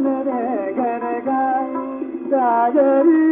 re ga re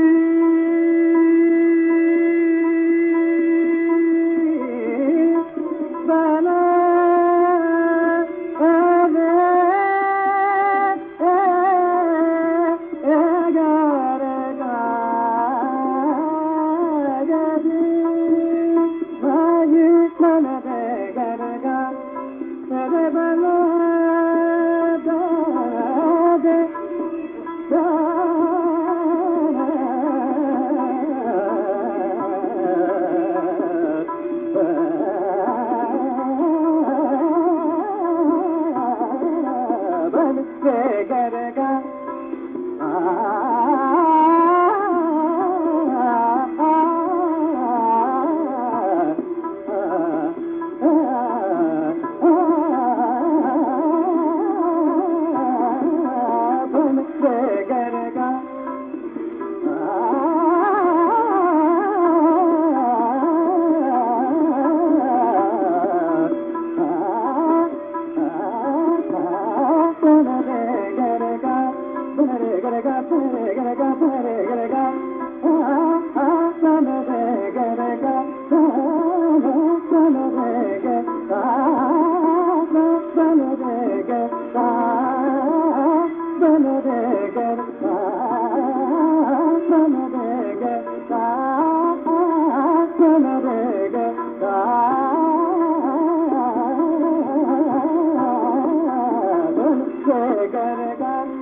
Gare, gare, gare.